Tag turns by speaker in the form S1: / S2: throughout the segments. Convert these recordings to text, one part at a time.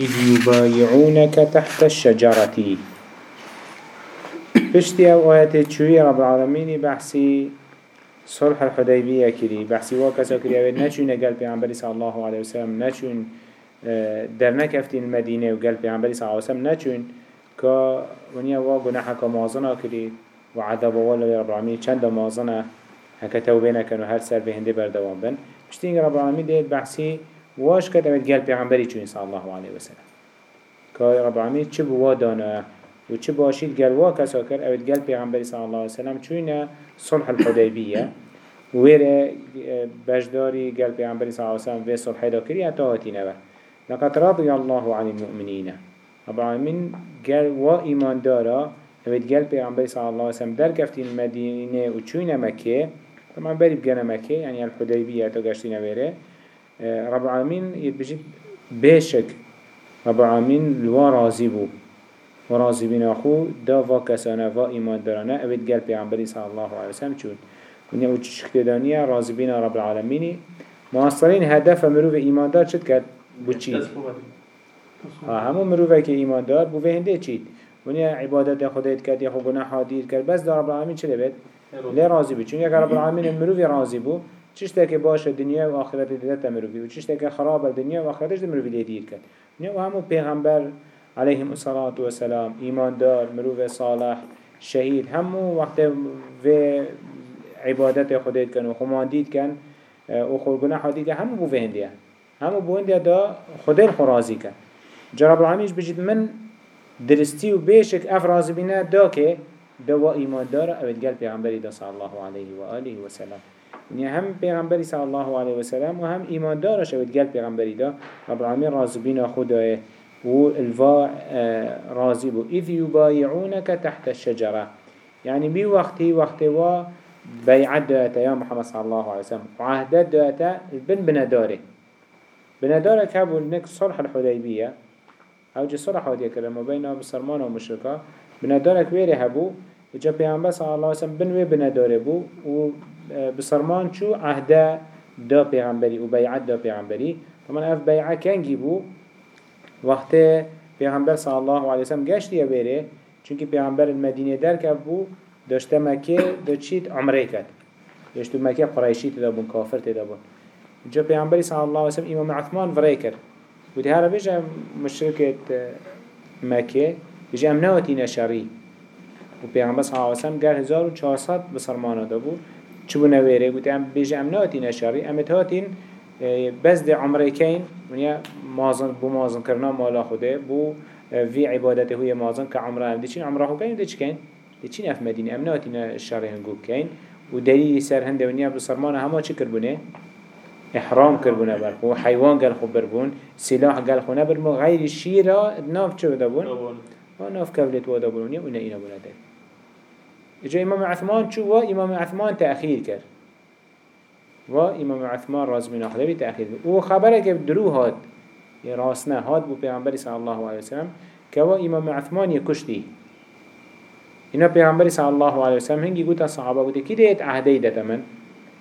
S1: إذ يبايعونك تحت الشجرة. بشتي أو آيات شوية رب العالمين بحثي صلح الحديبية كري بحثي واكسا كري أبد نشون قلب عمبالي صلى الله عليه وسلم نشون آه، در نكفتين المدينة وقلب عمبالي صلى الله عليه وسلم نشون كا ونيا وا گناحك مازنا كري وعذاب والله رب العالمين چند مازنا هكا توبينا كانوا هر سر بهنده بردوان بن. بشتين رب العالمين ديت بحثي واش كد أبد قلب عمبالي چون صلى الله عليه وسلم كا رب العالمين چه بوا دانا و چه باشید؟ گل وا کسا کر اوید گل پیغمبری صلی الله علیه وسلم چوینه؟ صلح الحدیبیه. ویره بجداری گل پیغمبری صلی الله علیه وسلم و صلح دا اتا هاتینه و لقد رضي الله عن المؤمنين رب العالمين قال و ایمان دارا. اوید گل پیغمبری صلی الله علیه وسلم در کفتین مدینه و مکه. طبعا بريب جانا مكة يعني الحديبية تقاشتين ويره رب العالمين يتبجد بيشك رب العالمين لوا راضي بو. وراضي بنا خو دا و كسانا و إيمان دارانا. أبد قال پیغمبری صلى الله عليه وسلم چون؟ ونیا و چشکدانیه راضی بنا رب العالمینی معاصرین هدف مروف ایمان دار چد کرد بو چید همو مروفه که ایمان دار بو هنده چید ونیا عبادت خودت کرد یا خو گناه دیر کرد. بس در رب العالمین چه بید؟ لی راضی بید چون یک رب العالمین مروف راضی بو چشتا که باشه دنیا و آخرت دیدت مروفی و چشتا که خراب دنیا و آخرتش مروفی دیر کرد و همو پیغمبر عليهم الصلاة والسلام إيمان دار مروف صالح شهيد همو وقت في عبادت خودت كان وخمان ديد كان وخور گناح ديد كان همو بو في هندية همو بو هندية دا خودل خرازي كان جرب العالمين بجد من درستي و بيشك افرازي بنا دا دوا إيمان دار أبد قال پیغمبری دا صلى الله عليه وآله وسلم يعني هم پیغمبری صلى الله عليه وسلم وهم إيمان دارش أبد قال پیغمبری دا. رب العالمين رازبين خداه والفا آه، راضي بو إذ يبايعونك تحت الشجرة. يعني بي وقتي وقتي و بيعت داتا يا محمد صلى الله عليه وسلم وعهدت داتا البن بنداري بنداري كابو نك صلح الحديبية أو جي صلح وديا كلمة بين بسرمان ومشركة بندارك ويري هبو وجا بيعنبه صلى الله عليه وسلم بنوي بنداري بو. و بسرمان شو عهده دا بيعنبري وبيعت دا بيعنبري طبعا اف بيعه كان جيبو وقت پیغمبر صلی الله علیه وسلم گشتی بره چونکه پیغمبر المدینه در که بو داشته مکه دو چیت عمره کرد. داشته مکه قریشی تدا بون کافر تدا بون. جا پیغمبر صلی الله علیه وسلم امام عثمان وره کرد. و ده هر بیجا مشرکت مکه بیجا امنواتی نشری. و پیغمبر صلی الله علیه وسلم گر هزار و چهارصد بسرمانه دا بو چو بو نویره گوته ام بیجا امنواتی نشری امت هاتین بس ده عمره کین ونیا مازن بو مازن کرنا مالا خوده بو في عبادته هي مازن كعمره هم دي چين عمره دي چين دي چين اف مدينة امنا تينا الشر هنگو كين ودليل سر هنده ونیا بسرمان هما چه کربونه احرام کربونه بر خو حيوان قال خو بربون سلاح قال خو نبرمو غير الشيرة ناف چه بدبون ناف بونيا ونا اينا بونا ده إجا إمام عثمان چو و إمام عثمان تأخير کرد و إمام عثمان راز من اخلاوی تأخیر و خبره که درو هاد یه راسنه هاد بو پیغمبری صلی الله علیه وسلم که و إمام عثمان یه کشتی. اینا پیغمبری صلی الله علیه وسلم هنگی گوتا صحابه بوده کی دیت عهده دت من؟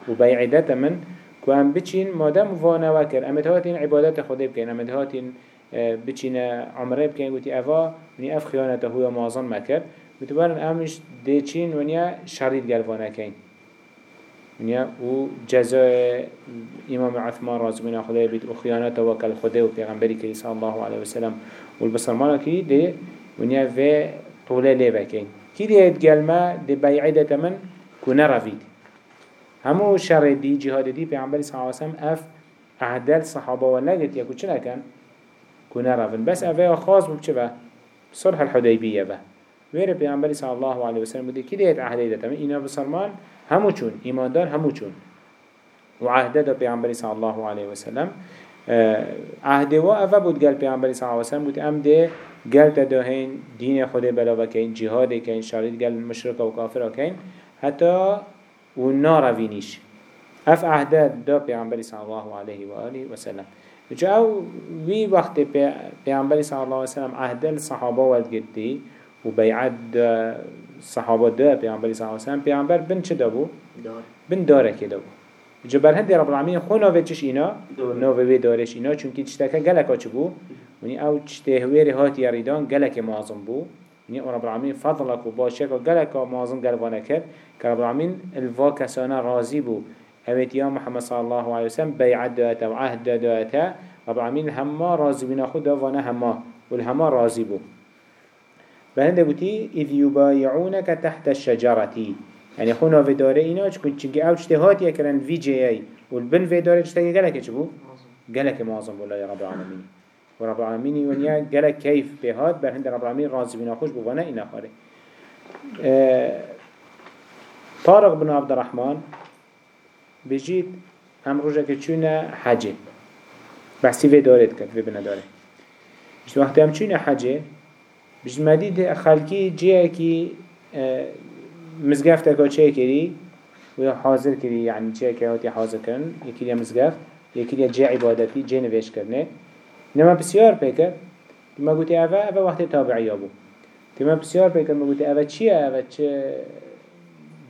S1: و بیع دت من؟ که هم بچین مادم وانه وکر امت هاتین عبادت خدا بکن امت هاتین آه، بچین عمره بکن. گوتی اوا اف خیانته هو مازن مکر. گوتی برن امش دیچین ونیا شرید گلوانه کن ونیا و جزاء امام عثمان الله عنه بيت و خیانت و کل خدا و پیغمبری که صلی الله علیه و سلم و البصرمان کی ده ونیا و طوله لی بکن کی ده گلمه؟ ده بیعه تمن کنه روید. همو شر دی جهاد دی پیغمبری صلی الله علیه و سلم اف عهدل صحابه و نگت یا کچه نکن؟ کنه روید بس اوه خاص با صلح الحدیبیه با ویره پیغمبری صلی الله علیه و سلم بوده کی ده تمن اینا بصرمان همو چون ایماندار همو چون و عهده دا صلی الله علیه و سلم. عهده و اوه بود گل پیغمبری صلی الله علیه و سلم بود ام ده گل تداهین دین خود بلا وکین جهاد کین شارید گل مشرک و کافر کین حتی و ناروینیش اف عهده دا پیغمبری صلی الله علیه و آله و سلم. وی وقت پیغمبری صلی الله علیه و سلم عهده الصحابه ولد گدی و بیعت صحابة ده پیامبری صلی الله علیه و سلم پیامبر بن چه دابو؟ بن داره که دابو جبر هندی رب العالمین خو نوه چش اینا؟ نوه وی دارش اینا. چون که چشتکه گلکا چه بو؟ ونی أو چتهویر هاتی ریدان گلک معظم بو. ونی رب العالمین فضلك و باشک و گلک معظم گلوانه کرد که رب العالمین الوا کسانه راضی بو. اوید یا محمد صلی الله علیه وسلم بیعت داتا و عهد داتا رب العالمین هما راضی بنا خود وانه هما والهما راضی بو. بهنده بوتي إذ يبايعونك تحت الشجرة. يعني خونا في داره إنا چكن چنك أو اجتهاد يكرن في جي اي والبن في داره اجتهاد قلق چبو قلق معظم. بالله يا رب العالمين ورب العالمين ونيا قلق كيف بهاد بهنده رب العالمين راضي بنا خوش بوانا إنا خاري آه طارق بن عبد الرحمن بجيت هم روجه که چونه حجه. بحثی وی دارد کرد وی بنا داره. وقتی هم چونه حجه مدید خلکی جیه که مزگفت که چه کری؟ و حاضر کری یعنی چه که هاتی حاضر کرن؟ یکی لیا مزگفت یکی لیا جه عبادتی جه نویش کرنه. نما بسیار پیکر ما گوتی اوه اوه وقت تابعی بو تما بسیار پیکر ما گوتی اوه چیه؟ اوه چه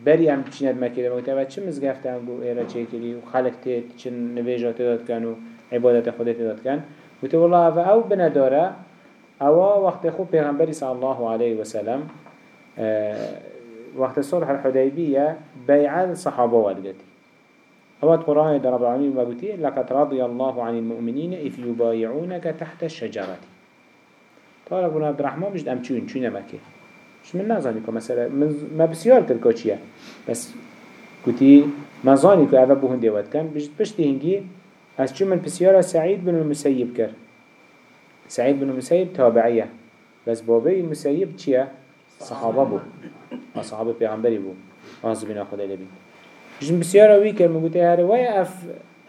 S1: بری هم چیند مکیده گوتی اوه چه مزگفت هم بو؟ ایره چه کری؟ و خلق تید چه نویجات داد کن و عبادت خودت داد کن. گوتی والله اوه أو بنداره اوه وقت خوب پیغمبری صلی الله علیه وسلم وقت صلح الحديبية بيع الصحابة والدتي هو القرآن رب العالمين وقتي لقد رضي الله عن المؤمنين إذ يبايعونك تحت الشجرة طال أبو عبد الرحمن مش أم چون چون مكي مش من نظاني كو مثلا ما بسيار كل كوچيا بس قتي ما ظاني كو أبا بوهن ديوات كان بجد بشتي هنجي از چون من بسيارة سعيد بن المسيب كر سعيد بن المسيب تابعية. بس بابي المسيب چيا صحابه بو صحابه پیغمبری بو آنز بنا خدا لبید جن بسیار وی که مگوته هره وای اف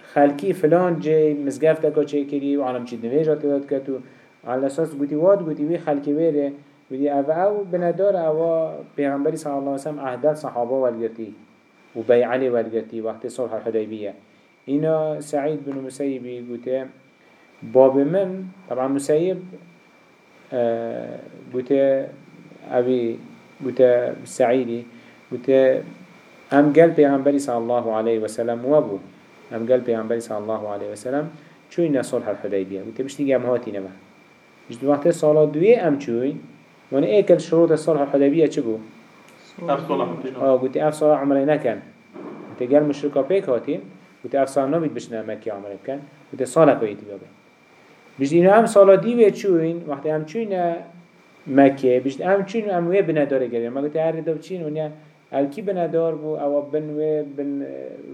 S1: خلکی فلان جه مزگفت که چه کری و عالم چید نویجات داد کتو على أساس گوتی واد گوتی وی خلکی بره گوتی أو أو بندار أو پیغمبری صلی الله علیه وسلم عهدت صحابه والگرتی و بیعلی والگرتی وقت صلح الحدیبیه اینا سعید بن مسیبی گوته باب من طبعا مسیب گوته أبي بوتا سعيدي بوتا أم قال بيغنبري صلى الله عليه وسلم وابو أم قال بيغنبري صلى الله عليه وسلم چوين صلح الحديبية بوتا مش نيجي أمهاتي نما مش دو وقت صلاة دوية أم چوين وأنا ايكل شروط صلح الحديبية چبو؟
S2: أف صلاة
S1: آه قلت صلاة عمري نكن بوتا قال مشركة بيك هاتين بوتا أف صلاة نبيت بشنا مكي عمري بكن بوتا صلاة كويتي بابا بجد إنه أم صلاة ديوية چوين وقت أم چوين مکه بیشت ام چین ام وی بنداره گریم ما گفت هر دو چین ونیا ال کی بندار بو أو بن و بن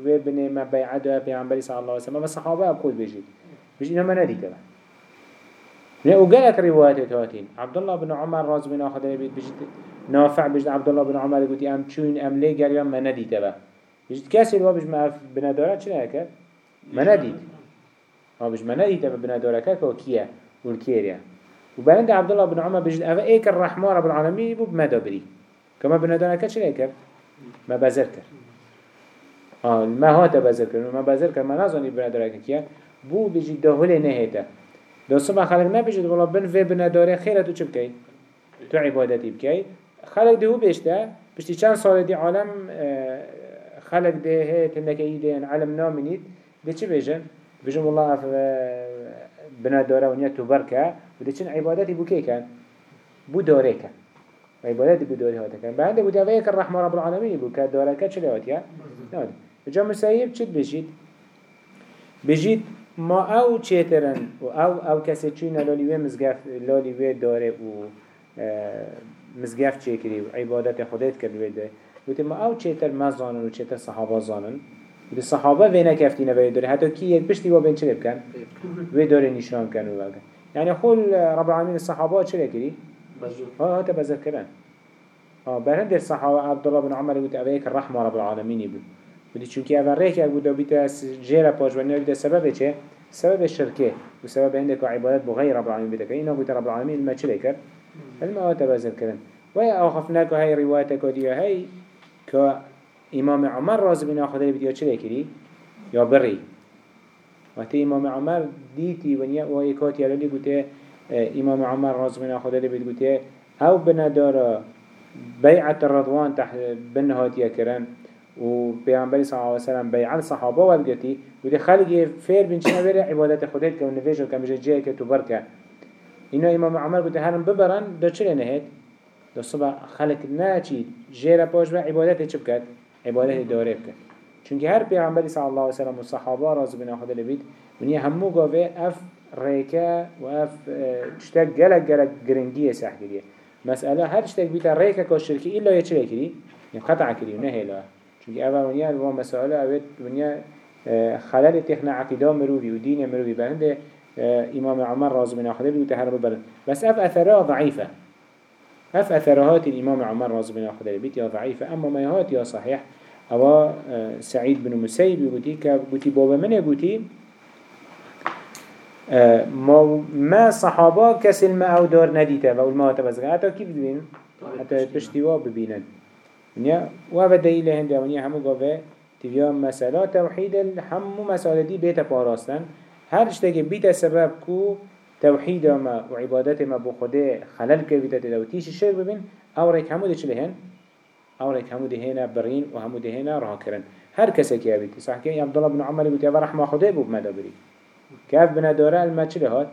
S1: و بن ما بیعت و پیامبری صلی الله علیه و سلم صحابه اب خود بجید بیشت اینا من ندیده نه أو قالك روايات هاتين عبد الله بن عمر راز بن اخذ بيت بجد نافع بجد عبد الله بن عمر قلت ام چون ام لي قال ما نديته با بجد كاسي الوا بج ما بنداره چنه هكا ما نديت ما بج ما نديته بنداره كا كيا والكيريا وبعند عبد الله بن عمر بجد أفا إيك الرحمة رب العالمين بو بما دابري كما بندانا كتش ليكر ما بازر كر آه ما هو تبازر كر ما بازر كر ما نظني بندانا كيا بو بجد دهول نهيتا دو سبا خلق نبجد. والله بن في بنداره خيرا تو چه بكي تو عبادتي بكي خلق ده بيشتا بشتي چند سال دي عالم خلق ده هيت انك ايدين علم نامنيت ده چه بيجن بيجن والله بنداره ونيا تو بركه بده چن عبادتی بو کی کن بو داره کن عبادتی بو داره هاته کن بعد بو دوایه کن رحمة رب العالمین بو. که داره که چلی هات یا نه جا مسایب چید بجید بجید ما أو چیترن و أو أو کسی چین لالی و مزگف لالی و داره و مزگف چه کری و عبادت خودت کرد ویده بودی ما أو چیتر مزانن و چیتر صحابة زانن. بودی صحابه وینه کفتینه وی داره. حتی کی یک پشتی و بین چه بکن؟ وی داره نشان کن و بکن يعني خل رب العالمين الصحابة شو كري؟ آه هذا بزر كلام آه برهند الصحابة عبد الله بن عمر يقول أبيك الرحمة رب العالمين بدي شو كي أول ريك يقول ده بيت جيرة باج ونيا بيت سبب إيش؟ سبب الشركة وسبب عندك عبادات بغير رب العالمين بدك إنه قلت رب العالمين ما شو كر الماء هذا بزر كلام ويا أخفناك هاي روايتك ودي هاي كإمام عمر راز بن أخذ بدي شو كري يا بري. وقتی إمام عمر دیتی ونیا و یکات یلالی گوته إمام عمر رازمنا خدا لی بید گوته أو بندارا بیعت الرضوان تحت بنهات يكرن و پیامبری صلی الله علیه و سلم بیعت صحابه و دی خلقی فیر بین چنه بره عبادت خودت که و نویج و کمیشه جه که تو برکه اینا إمام عمر گوته هرم ببرن دا چلی نهید دا صبح خلق ناچی جیر پاش و عبادت چه بکد عبادت داره بکد چونکه هر پیغمبری صلی الله علیه وسلم و صحابه راز بنا خدا لبید ونیا همو گاوه اف ریکه و اف چتک گلک گلک گرنگیه سحگیریه مسألة هر شتك بيتا ريكا كو الشركي إلا يتشري كري يعني قطع كري ونهي لا چونك أول ونيا الوا مسألة أول ونيا خلال تخنا عقيدة مروفي ودين مروفي بهند إمام عمر رازو من أخذ بيوت هرب بلد بس أف أثرها ضعيفة أف أثرهات الإمام عمر رازو من أخذ بيت يا ضعيفة أما ما يهات يا صحيح أو سعيد بن مسيب يقولي كبوتي بابا من يقولي ما ما صحابة كسل ما أو دار نديته و الماء تبزغ حتى كيف ببين حتى تشتوا ببينن ونيا وهذا دليل هندي ونيا همو قوة تبيا مسألة توحيد همو مسألة دي بيتا باراستن هر اشتاك بيتا سبب كو توحيد ما وعبادت ما بو خده خلال كبيتا تدو تيش الشرك ببين أو ريك همو دي چلهن أو ريك همو دي هنا برين و همو دي هنا راه كرن. هر كسا كي ابيتي صح كي عبد الله بن عمر يقول يا رحمة خده بو بمدى بري. كيف بنا دورا الما چلهات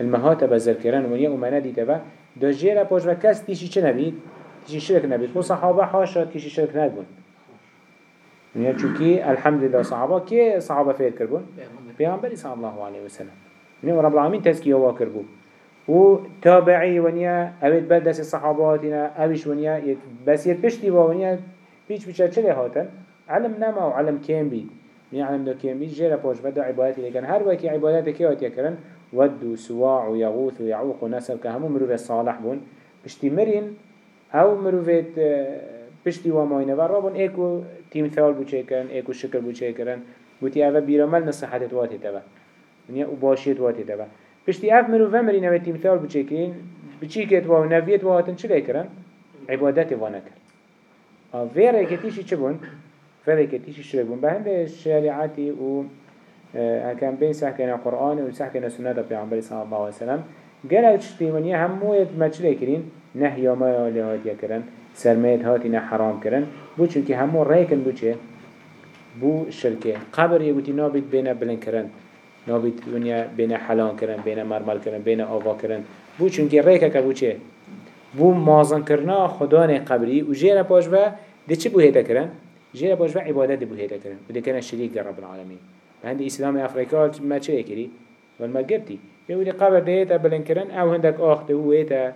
S1: المهات بزر كرن ونيا امنا دي تبا. دو جيرا پوش و کس تيشي چه نبید تيشي شرك نبید خو صحابة حاشا تيشي شرك نبون ونیا چونکی الحمدلله صحابة کی صحابة فیر کربون پیامبری صلی الله علیه و سلم ونیا رب العالمین تزکیه وا کربون و تابعی ونیا اوید بعد دست صحاباتنا اویش ونیا بس با ونیا پیچ پیچ چله هاتن علم نما و علم کم بید ونیا علم دو کم بید جرا پوش بده عبادتی لکن. هر وکی عبادت کی هات یکرن ود و سواع و یغوث و یعوق و نسل که همو مروف صالح بون. پشتی مرین أو مروفت پشتی و ماینه و رابون ایکو تیمثال بو چه ایکو شکل بو چه بوتی اوه بیرامل نصحت واتی تبا ونیا أو باشیت واتی تبا پشتی اف مرو و مرین اوه تیمثال بو چه کرین بچی کت و نویت و هاتن چه کرن؟ عبادت و نکر. ویره کتیشی چه بون؟ ویره کتیشی شرک بون. به هنده شریعتی و هكذا بين سحكنا قرآن و سحكنا سنة پیغمبر صلى الله عليه وسلم. قال تشتيمانية هموية مجرى كرين نهي ما يهات يكرن سرميت هاتنا حرام كرن بو چونكي همو ريكن بو چه؟ بو شركه قبر يقولي نابد بين بلن كرن نابد ونيا بين حلان كرن بين مرمل كرن بين آوا كرن بو چونكي ريكه كبو چه؟ بو مازن کرنا خدا نه قبری و جیره باش و ده چه بو هیتا کرن؟ جیره باش و عبادت بو هیتا کرن و ده کنه شریک رب العالمین. هندی اسلام افریقا ما چه کری؟ و ما گرتی. یه قبر ده هیتا بلن کرن أو هندک آخته و هیتا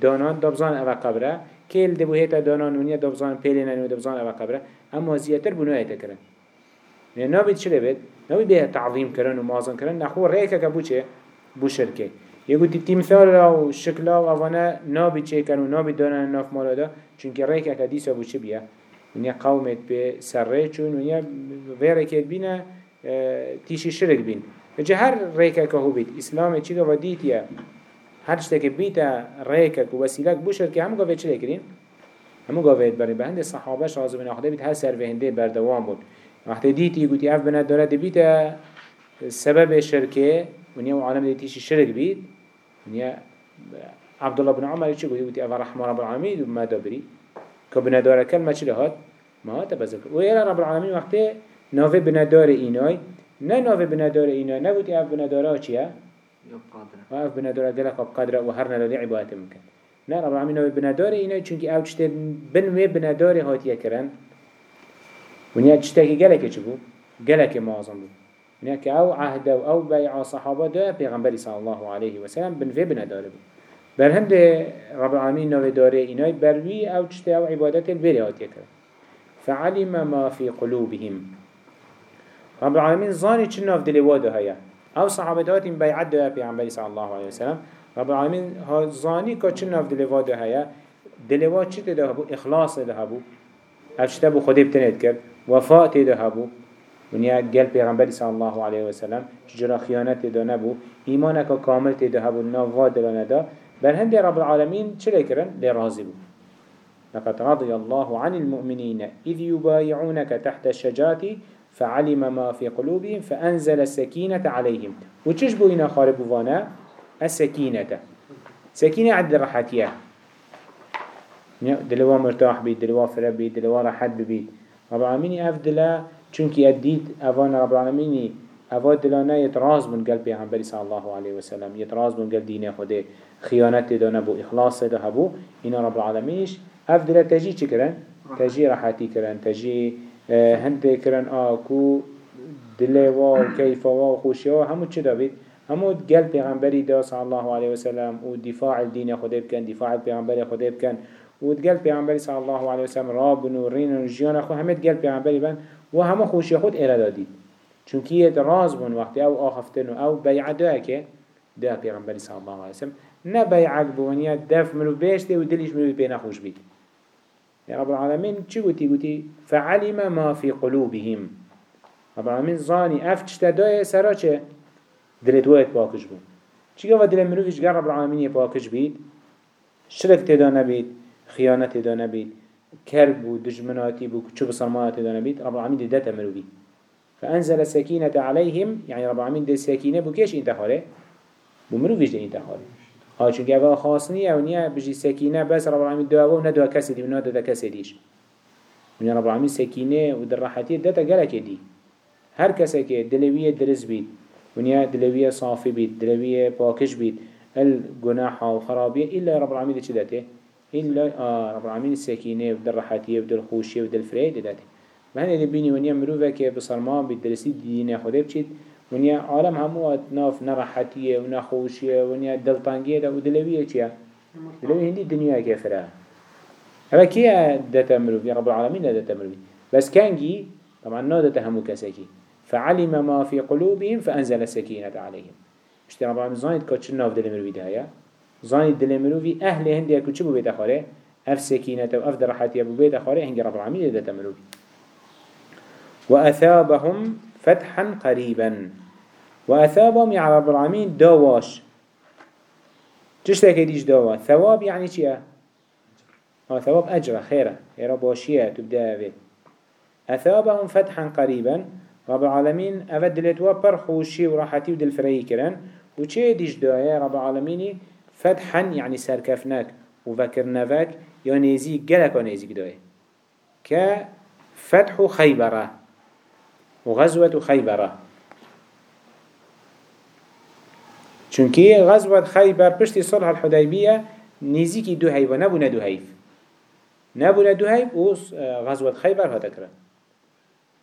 S1: دانان دبزان أو قبره. کل دبو هیتا دانان ونیا دبزان پیلینن و دبزان أو قبره. اما زیاتر بنو ایتا کرن نه نابید چه؟ نوی به تعظیم کردن و مازن کردن نخو ریکه که بو چه؟ بو شرکه یکو تی تیمثال و شکلا و اوانه نابی چه کن و نابی دانن ناف مالادا چونکه ریکه که دیسا بو چه و نیا قومت به سر سره چون ونیا ویرکت بینه تیشی شرک بین جه هر ریکه که هو بید اسلام چی که و هر چی که بیت ریکه که وسیله بو شرکه همو گاوه چه کردین؟ همو گاوه بری صحابه شازو بن بید هر سر بود وقت ديتي قوتي اف بنا دولة بيتا سبب شركه ونيا وعالم دي تيشي شرك بيت ونيا عبد الله بن عمر يشي قوتي اف رحمة رب العالمين وما دبري كبنا دولة كلمة چلي هات ما هات بزرك ويلا رب العالمين وقت نوفي بنا دور ايناي نه نوفي بنا دور ايناي نقوتي اف بنا دورا چيا وقف بندور قال قب قدر وهرنا لدي عبادة ممكن نه رب العالمين هو بندور إنه چونك أو چته بنوي بندور هاتيه كرن ونيا چته كي قالك چبو قالك معظم بو ونيا كأو عهد أو بيع صحابة ده پیغمبر صلى الله عليه وسلم بنوي بندور بو برهم ده رب العالمين نوي داره إنه بروي أو چته أو عبادة البيري هاتيه كرن فعلم ما في قلوبهم. رب العالمين ظاني چناف دلواده هيا أو صحابت هاتين بيعد ده پیغمبر صلى الله عليه وسلم رب العالمين ها زاني كا چه ناف دلوا ده هيا دلوا چه ده هبو اخلاص ده هبو افشته بو خده بتنید کرد. وفاء ده هبو ونیا گل پیغمبر صلى الله عليه وسلم چجرا خیانت ده نبو. ایمانك کامل ده هبو نوا دلانه بل هند رب العالمين چه لكرن لرازي بو. لقد رضي الله عن المؤمنين إذ يبايعونك تحت الشجاة فعلم ما في قلوبهم فأنزل السكينة عليهم وچش بو إنا خارب وأنا؟ السكينة سكينة عد الرحاتية دلوا مرتاح بيت دلوا فرب بيت دلوا راحت بيت رب العالمين أفدلا چونك أديت أفان رب العالمين اواد دلانا يتراز من قلب پیغمبر صلى الله عليه وسلم يتراز من قلب دين خده خيانت دا نبو إخلاص دا هبو إنا رب العالمينش اف دل تجي چه کرن؟ تجي راحتي کرن تجي هند کرن آكو دل و كيف و خوشي و همو چه دابید؟ همو قلب پیغمبری دا صلى الله عليه وسلم و دفاع الدين خده بكن دفاع پیغمبر خده بكن و قلب پیغمبری صلى الله عليه وسلم رابن و رين و جيان خو همت قلب پیغمبری بن و همو خوشي خود إرادا دید چونکی یه راز بون وقتی أو آخفتن و أو بیع دوه که ده پیغمبری صلی الله علیه وسلم. نه بیعک بونیه دف ملو بیشته و دلیش ملو بی نخوش بید. يا رب العالمين چی گوتی؟ گوتی فعلم ما في قلوبهم. رب العالمين زاني اف چتا سرا چه؟ دلت وقت باکش بون. چی گفت؟ دل مروفش گر رب العالمين باکش بید. شرک تدا نبید. خیانت تدا نبید کرب و دجمناتی بو چوب صرمانات تدا نبید رب العالمين دی دتا مروفی فأنزل سكينة عليهم يعني رب العالمين دي سكينة بكيش انتخاره بمرو فيش دي انتخاره ها چونك اوه خاصنية ونيا بجي سكينة بس رب العالمين دو اوه ندو كسي دي وندو دا كسي ديش من رب العالمين سكينة ودر راحتية داتا قلق دي هر كسي كي دلوية درز بيت ونيا دلوية صافي بيت دلوية باكش بيت الجناح وخرابية إلا رب العالمين دي چداته إلا آه رب العالمين السكينة ودر راحتية ودر خوشية ودر فريد داته من اللي بيني ونيا مروفة كي بصرمان بالدرسي دينه خده بچيت ونيا عالم همو ناف نراحتية ونخوشية ونيا دلطانگية ده ودلوية چيا دلوية هندي دنيا كفرها هذا كي داتا مروفي رب العالمين داتا مروفي بس كانجي طبعا نا داتا همو كساكي فعلم ما في قلوبهم فأنزل السكينة عليهم. مش رب العالمين زانيت كاتش ناف دل هيا زانيت دل مروفي أهل هندي أكو چبو بيت أخاره أف سكينة وأف درحاتي أبو بيت أخاره هنجي رب العالمين داتا مروفي وأثابهم فتحا قريبا وأثابهم يا رب العالمين دواش. تشتكي ديش دوا؟ ثواب يعني چيه؟ آه ثواب أجر خيرا يا رب واشيه تبدأ به أثابهم فتحا قريبا رب العالمين أفد دلتوا برخوشي وراحتي ودل فري كرن وچه ديش دوا يا رب العالمين فتحا يعني سركفناك وفكرناك يا نيزي قلق ونيزي دوا كفتح خيبره وغزوة خيبرة چونكي غزوة خيبر بشتي صلح الحديبية نزيكي دو هيف ونبونا دو هيف نبونا دو هيف و غزوة خيبر هتكرا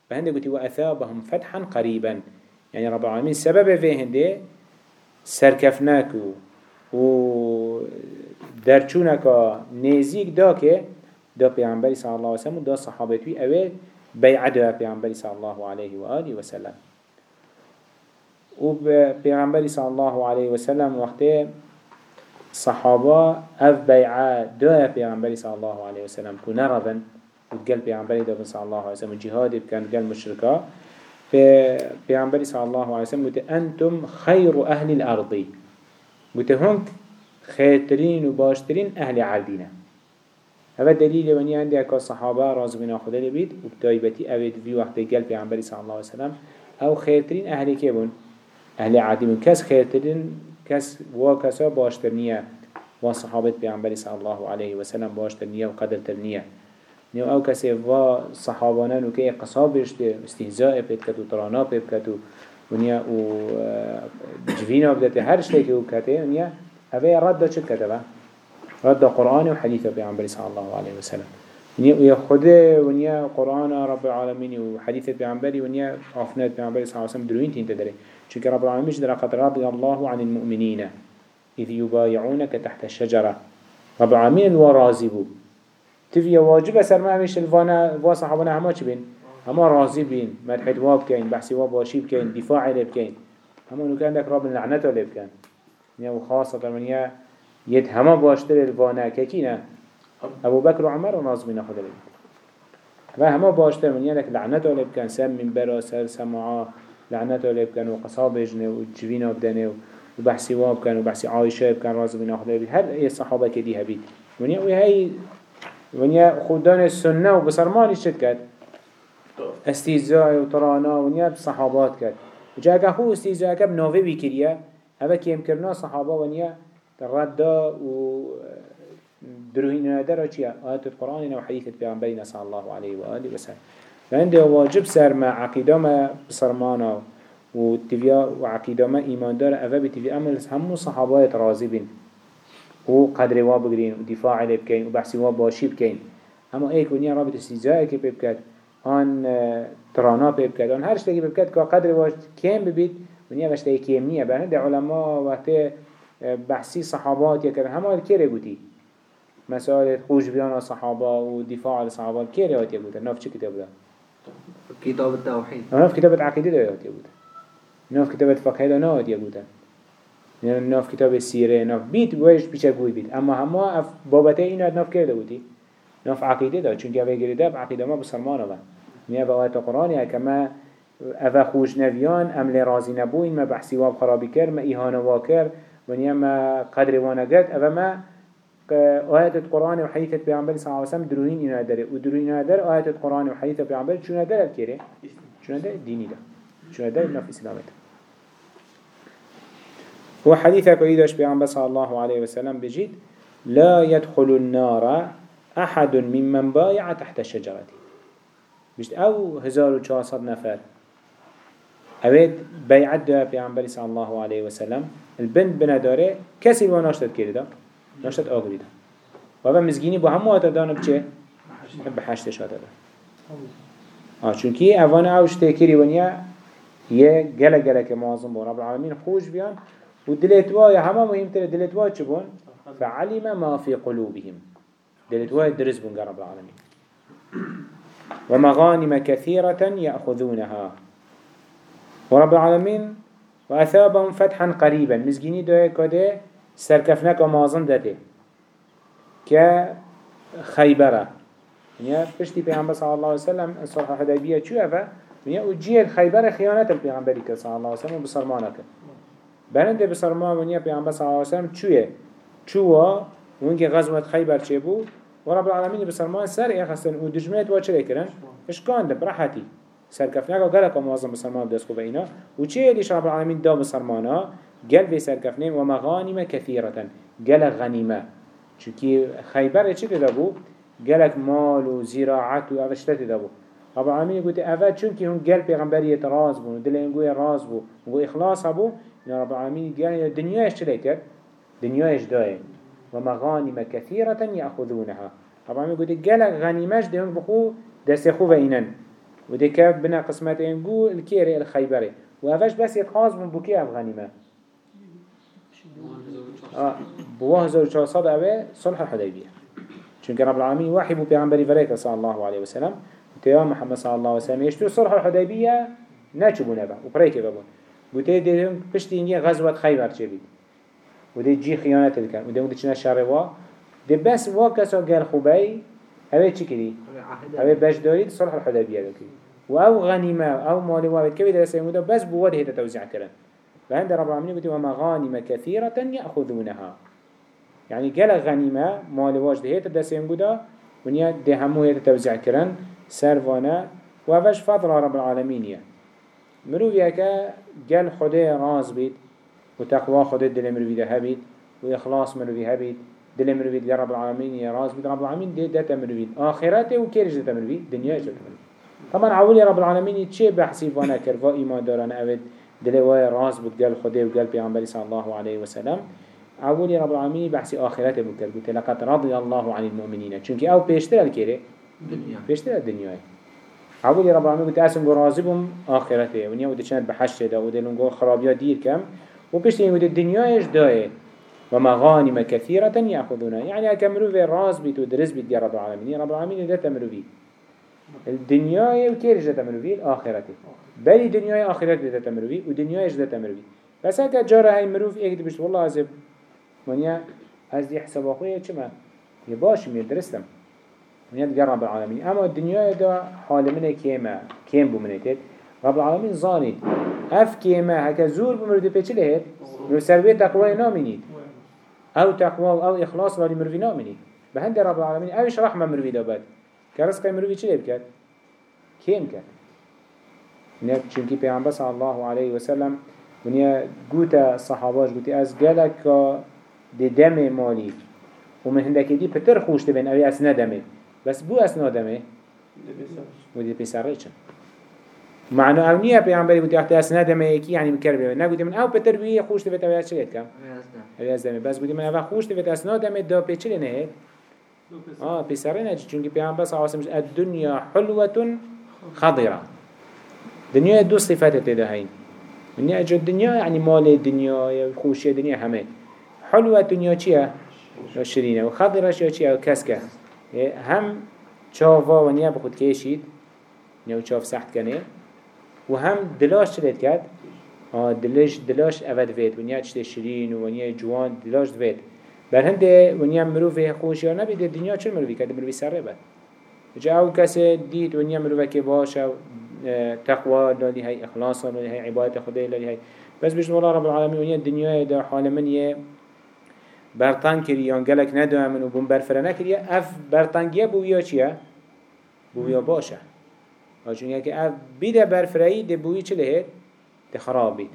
S1: فهنده قلت وأثابهم فتحا قريبا يعني رب العالمين سبب في هنده سركفناكو و درچونكا نزيك داكي دا پیغمبری صلی الله علیه وسلم و دا صحابتوی اوه بيعده پیغمبری صلى الله عليه وآله وسلم و پیغمبری صلى الله عليه وسلم وقتی صحابه اف بيعه دو پیغمبری صلى الله عليه وسلم كو نربن و قل پیغمبری دو صلى الله عليه وسلم جهاد بكن قل مشركا پیغمبری صلى الله عليه وسلم قلت أنتم خير أهل الأرض. قلت هم خيرترين و باشترين أهل عردينه هذا دليل وني عندي أكا الصحابة راز بنا خدا لبيت وبتايبتي أبد في وقت قلب عن صلى الله عليه وسلم أو خيرترين أهل كيبون أهل عادي من كس خيرترين كس وكسا باشترنية وصحابة بيعنبري صلى الله عليه وسلم باشترنية وقدر ترنية نيو أو كسي و صحابانا نوكي قصاب بيشت استهزاء بيتكت وطرانا بيتكت ونيا و جفينا بدأت هر شيء كي ونيا هذا رد شد كتبه رد قرآن وحديث بيعنبري صلى الله عليه وسلم ونيا خده ونيا قرآن رب العالمين وحديث بيعنبري ونيا عفنات بيعنبري صلى الله عليه وسلم دروين تين تدري شكرا رب العالمين جدر قد رضي الله عن المؤمنين إذ يبايعونك تحت الشجرة رب العالمين الورازبو تفيا واجب سر ما مش الفانا وصحابنا هما بين هما راضي بين مدحت واب كين بحسي واب واشيب كين دفاع لب كين. هما نو كان لك رب اللعنة لب كين وخاصة من يا يد هما باشتر الوانا ككينا أبو بكر وعمر وناظمين خد لبين و هما باشتر من يلك لعنته لب كان سم من برا سر سماعا لعنته لب كان وقصاب جنه وجوينه بدنه وبحثي واب كان وبحثي عائشة كان رازمين خد لبين هل اي الصحابة كدي هبيت ونيا وهي ونيا خدان السنة وبصرماني شد كد استيزاء وطرانا ونيا بصحابات كد وجاء هو استيزاء كب نوفي بكريا هذا كيم كرنا صحابة ونيا ردا و دروهين نادر چيا آيات القرآن وحديث البيغمبرين صلى الله عليه وآله وسلم فعنده واجب سر ما عقيدة ما بصرمانا و تبيا وعقيدة ما إيمان دار أفا بتبيا أمل همو صحابات راضي بين و قدر واب و دفاع لی بکین و بحثی واب باشی بکین اما ایک ونیا رابط استیزای که بکد آن ترانا ببکد آن هر شتگی ببکد که قدر واش کم ببید و نیا وشتگی کم نیه برنه در علما وقتی بحثی صحابات یا که همه که ره بودی مسائل خوش بیان صحابا و دفاع صحابا که ره آتیه بوده؟ نف چه کتاب ده؟
S2: کتاب التوحید
S1: نف کتاب عقیده ده آتیه بوده. نف کتاب فقه ده نه آتیه بوده یعنی نف کتاب سیره نف بیت ویش پیچه گوی بید اما همه بابته این ناف کرده بودی؟ ناف عقيدة ده چونك أفا يقري ده بعقيدة ما بسلمانه بان نيا بآيات القرآن يعني كما أفا خوش نبيان أم لرازي نبوين ما بحسي واب خرابي كر ما إيهانه واكر ونيا ما قدر وأنا قد ما آيات القرآن وحديث پیامبر صلى الله عليه وسلم دروين إنا داره ودروين إنا داره آيات القرآن وحديث پیامبر شو داره الكيري شو داره ديني ده شو داره نفي سلامته هو حديثك وإيداش پیامبر صلى الله عليه وسلم بجيد لا يدخل النار أحد ممن بايع تحت الشجرة بجد أو هزار وشاصد نفر. أبيت بيعت ده پیامبر صلى الله عليه وسلم البنت بنداره كسي وناشتت كيري ده ناشتت آگری ده و اوه مزگینی با همه آتا دانه بچه؟ بحشتش ده آه چونکی اوان اوش تکری ونیا یه گله گله که معظم بون. رب العالمین خوش بیان. و دلتوا همه مهمتر دلتوا چه بون؟ فعلم ما في قلوبهم. دلتوا درس بون رب العالمين. ومغانم كثيرة يأخذونها. ورب العالمين وأثابهم فتحا قريبا. مزجيني دوه كده سركفنك ومازن دته كخيبرة يعني بشتي بيغمبر صلى الله عليه وسلم صلح حديبية شو أفا؟ يعني وجيه الخيبرة خيانة البيغمبر صلى الله عليه وسلم بصرمانك بلند بصرمان ونيا بيغمبر صلى الله عليه وسلم شوه شوه وانك غزوة خيبر چه ورب العالمين بصرمان سر إيه خستن و دجمنت وا چرا کرن اشکان ده براحتی سرکفنک و گلک موازن بسرمان بدست خوب اینا و چه دیش رب العالمين دا بسرمانا قال في سركفنين ومغانم كثيرة قال غنيمة چونكي خيبر چه تدابو قالك مال وزراعة وأفشتت تدابو رب العالمين يقول أفا چونكي هم قال پیغمبرية راز بو دل ينقوي راز بو وإخلاص بو إن رب العالمين الدنيا إيش تليكر دنيا إيش داين ومغانم كثيرة يأخذونها. العالمين يقول قالك غنيمة دهن بخو دستخو وإنن ودي كاب بنا قسمتين؟ قول الكيري الخيبري. وأفاش بس يتخاص من بكي أف غنيمة آه زوج شاصد أبي صلح الحديبية. چونك رب العالمين وحي بو پیغمبری فريك صلى الله عليه وسلم وتيام محمد صلى الله عليه وسلم يشتو صلح الحديبية ناچو نبا وبريك بابون بوتي ديهم اینگه غزوة خيبر چه ودي جي خيانة الكن ودي ودي چنا شر وا. دي بس وا كسا قال خبي هبه چي كري هبه باش داريد صلح الحديبية بكري و أو غنيمة أو مالي وابد كبه درسه يمودا بس بواد هيدا توزيع كرن فهند رب العالمين قلت ومغانم كثيرة يأخذونها. يعني قال غنيمة مال واجد هيت دسين قدا ونيا دهمو هيت توزع كرن سروانا وفش فضل رب العالمين مروف يكا قال خده راز بيت. وتقوى خده دل مروفي ده هبيت وإخلاص مروفي هبيت. دل مروفي ده رب العالمين يا راز بيت رب العالمين ده ده مروفي آخرته وكيرج ده مروفي دنيا جد طبعا عولي رب العالمين يتشي بحسي فانا كرفا إيمان دارنا أبد دلوای راز بود گل خدا و گل پیامبری صلی الله علیه و سلم اولی رب العالمین بحث آخرت بود کرد. گفت لقد رضی الله عن المؤمنین. چونکه أو پیشتر الکره پیشتر الدنیای اولی رب العالمین گفت اسم راضی بم آخرته. و نیا ود چند بحشت دا و دلون گو خرابیا دیر کم. و پیشتر این ود دنیایش دایه و مغانم كثيرة يأخذونها. يعني أكملوا في راز بيت ودرس بيت يا رب العالمين. رب العالمين ده تمروا فيه. الدنيا وكيرج ده تمروا فيه؟ الآخرة. بلی دنیای آخرت ده تمروی و دنیایش ده تمروی بس اگه جارة های مروف دی بشت والله منیا از دی حساب آخویه چما یه باشی میر درستم. دیگر رب العالمین أما دنیای ده حال منه بو منه تید رب العالمین زانید اف کیمه هکا زور بمرده پیچه لهید نو سروی تقوی نامینید. أو تقوى أو اخلاص ولی مروی نامینید. به هند رب العالمین اوش رحمه مروی دابد. که رزق مروی چه لب کرد؟ کیم کرد؟ ونیا چونکی پیامبر صلی الله علیه و سلم گوتا صحاباش گوتی از گلک دی دم مالی. و من هندکی دی پتر خوش دبن اوی از ندمه. بس بو از ندمه و دی ریچن معنى أو نية پیغمبری بودی احتی اسنه دمه ایکی یعنی بکر بیمه نگودی من أو پتر بی خوش تفت اوید چلید کم. اوید دمه. بس بودی من أو خوش تفت اسنه دمه دا پیچلی نه؟ آه پیسره نه چونکه پیغمبر صلی اللہ علیہ وسلم الدنیا حلوة خضرة دنیا دو صفات تده هين دنیا اجا دنیا يعني مال دنیا یا خوشی دنیا همه. حلوة دنیا چیه؟ شرینه و خضرش یا چیه؟ کسکه هم چاوا و نیا بخود کشید. نیا چاف سخت کنه. و هم دلاش چلید کرد؟ آه دلش دلاش اود وید ونیا چه شیرین و ونیا جوان دلاش وید بر هنده ونیا مروف خوشی یا نبید. دنیا چه مروفی کرد؟ مروفی سره بد جا أو کسی دید ونیا مروفه که باشه آه، تقوى لالی های اخلاص لالی های عبادت خدای لالی های بس بجن والله رب العالمين ونیا دنیا دا حال من یه برطان کری. یا گلک ندوه من و بون برفره نکری. اف برطانگیه بویا چیه؟ بویا باشه. چون یکی اف بیده برفرهی ده بوی چه لهید؟ ده خراب بید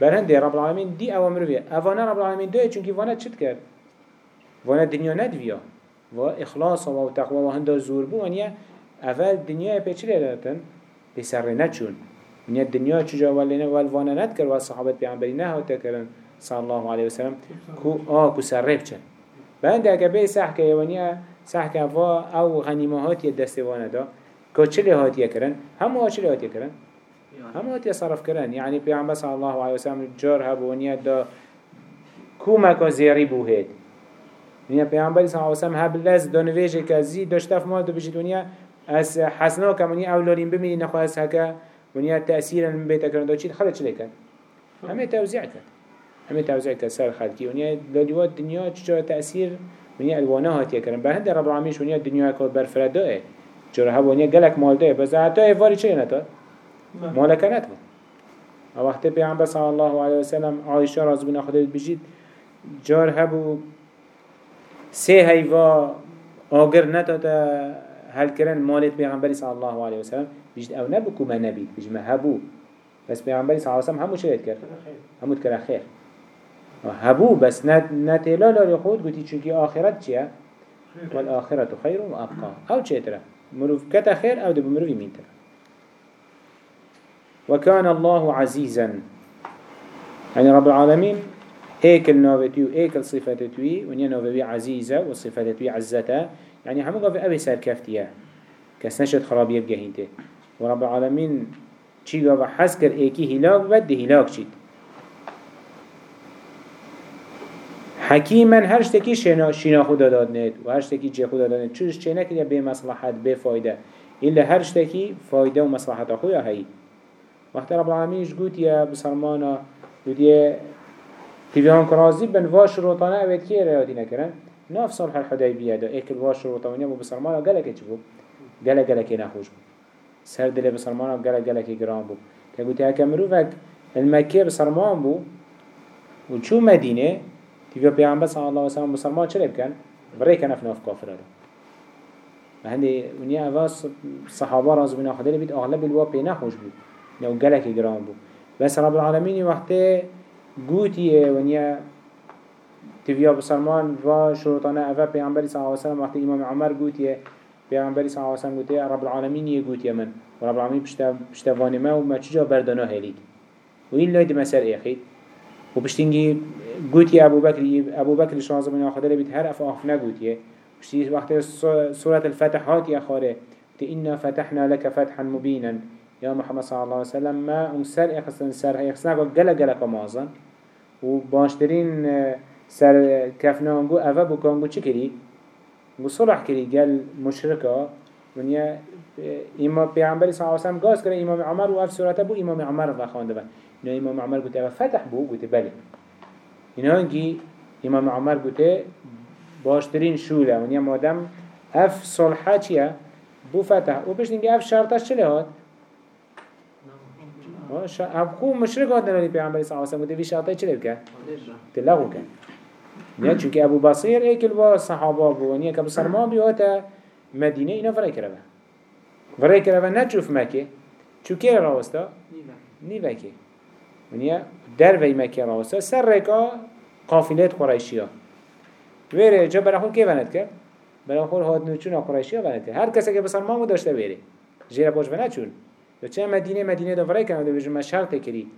S1: برهنده رب العالمین دی اوامر بیه. اوانه رب العالمین دوه چونکی وانه چت کرد؟ وانه دنیا ندویا و اخلاص و تقوى و هنده زور بو ونیا اول دنیا پیچه لداتن بسر نچون ونیا دنیا چجا ولینه والوانه ند کرد و صحابت پیانبری نه هاتا کرن. صلى الله عليه وسلم. كو آه كو سرب چن. بعد اگه به سحکه یوانیا سحکه و آو غنیمهات دست وأنا دا. که چلی هاتیه کرن؟ همه ها چلی هاتیه کرن؟ همه هاتیه صرف کرن. يعني پیغمبر صلى الله عليه وسلم جار هبونیا دا کو مکا زیری بو هید ونیا پیغمبر صلى الله عليه وسلم هب لز دانویجه که زی داشتف مال دو بجید ونیا از حسنا کمونی اولارین بمینی نخواه از هکا ونیا تأثیرا من بیتا کرن دا چید خلق چلی کن همه توزیع کن همه توزیع کسر خلقی ونیا لدیوات دنیا چجا تأثیر؟ رب العالمین ونیا دنیا که برفرده جرا ها ونیا گلک مال ده بس حتی ایواری چه نتا مالک نتا أو وقت پیامبر صلی الله علیه وسلم عایشه راز بنا خدا بجید جار هبو سه هیوا آگر نتا تا هل کرن مالت پیغمبری صلی الله علیه وسلم بجید أو نبو کما نبید بجید ما هبو. بس پیغمبری صلی الله علیه وسلم همو شرید کرد. همو تکره خیر. هبو بس نتلا لاري خود قلتي چونكي آخرت چيه والآخرة خير وأبقى أو چه ترى مروف كتا خير أو دب مروف مين ترى وكان الله عزيزا يعني رب العالمين ايكل نوبتي وايكل صفتتوي ونيا نوبتي عزيزة وصفتتوي عزتا يعني همو قف أبي سار كفتيا كسنشد خرابية بجهينته ورب العالمين چي قف حسكر ايكي هلاك بد هلاك شيت حکیما هر شتکی شنا شینا خدا داد نید و هر شتکی جه خدا داد نید چوش چه نکریا به مصلحت به فایده إلا هر شتکی فایده و مصلحت خویا هی وقت رب العالمینش گوت یا بسرمانا گوت یا تیویان کرازی بن واش روطانه اوید که ریادی نکرن ناف صلح الحدیبیه دا. ایکل واش روطانه بو بسرمانا گلکه چی بو گلک گلکه نخوش بو سر دل بسرمانا گلک گلکه گران بو که گوت یا کمروفک المکه بسرمان بو و چو مدینه تيجي بيعمل صلى الله وسلم مسلمان چه بكن بريك نف نف كافر هذا هندي ونيا أواس صحابة راز بنا خدري بيت أغلب الوا بينا خوش بو لو جلك جرام بو بس رب العالمين وقته قوتي ونيا تبيا بسلمان و شروطنا أفا بيعمل صلى الله وسلم وقت إمام عمر قوتي بيعمل صلى الله وسلم قوتي رب العالمين يقوتي من. ورب العالمين بشتا بشتواني ما وما تشجع بردنا هليك وإلا دي مسار إخي وبشتنجي قوتي أبو بكر أبو بكر شانز من آخر بيت هر أف آخنا قوتي بشتي وقت سورة الفتح هات يا خاره إنا فتحنا لك فتحا مبينا. يا محمد صلى الله عليه وسلم ما سر إخسن سر. إخسن قل قل قمازا وباشترين سر كفنا نقول أفا بكون قو چكري نقول صلح كري قال مشركة ونيا إمام بيعنبري صلى الله عليه وسلم قاس كري إمام عمر وأف سورة بو إمام عمر وخوان دبا إنه إمام عمر قلت أفا فتح بو قلت بلي. اینا هنگی إمام عمر گوته باشترین شوله ونیا مادم أف صلحة چیه بو فتح. و بشت اینگه أف شرطش چه لهاد؟ أف خو مشرک هات نلالی پیغمبری صلی اللہ علیہ وسلم گوته وی شرطه چه لبکه تلغو کن نه چونکه ابو بصیر ایکل با صحابه بو. ونیا که بسرما بیاتا مدینه اینا فرای کرده فرای کرده نچوف مکه. چوکه راوستا نیوه که ونیا در وی مکه راوستا سر رکا قافلت قریشیا ویره جا برای که بند کرد برای خود هاد نوچون قریشیا بند کرد هر کسی که بسر مامو داشته ویره جیره باش بند چون دو چه مدینه مدینه دو فرای کنه دو بجو مشهر تکری